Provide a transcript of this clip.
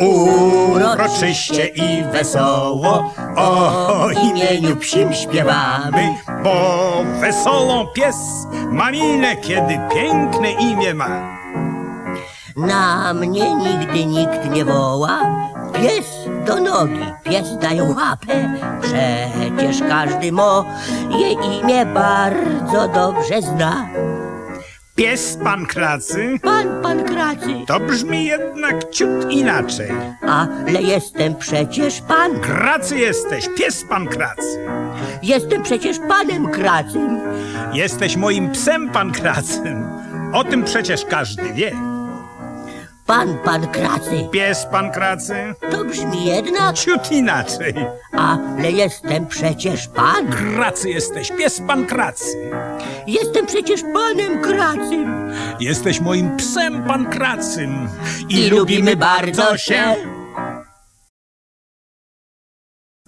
Uroczyście i wesoło o imieniu psim śpiewamy, bo wesolą pies ma minę, kiedy piękne imię ma. Na mnie nigdy nikt nie woła. Pies do nogi, pies daje łapę. Przecież każdy moje imię bardzo dobrze zna. Pies pankracy Pan, pan Kracy, to brzmi jednak ciut inaczej. ale jestem przecież pan. Kracy jesteś, pies pankracy. Jestem przecież panem Kracym. Jesteś moim psem pankracym. O tym przecież każdy wie. Pan, pan Kracy. Pies pankracy To brzmi jednak, ciut inaczej. ale jestem przecież pan. Kracy jesteś, pies pankracy. Jestem przecież panem Kracym. Jesteś moim psem pankracym. I lubimy bardzo się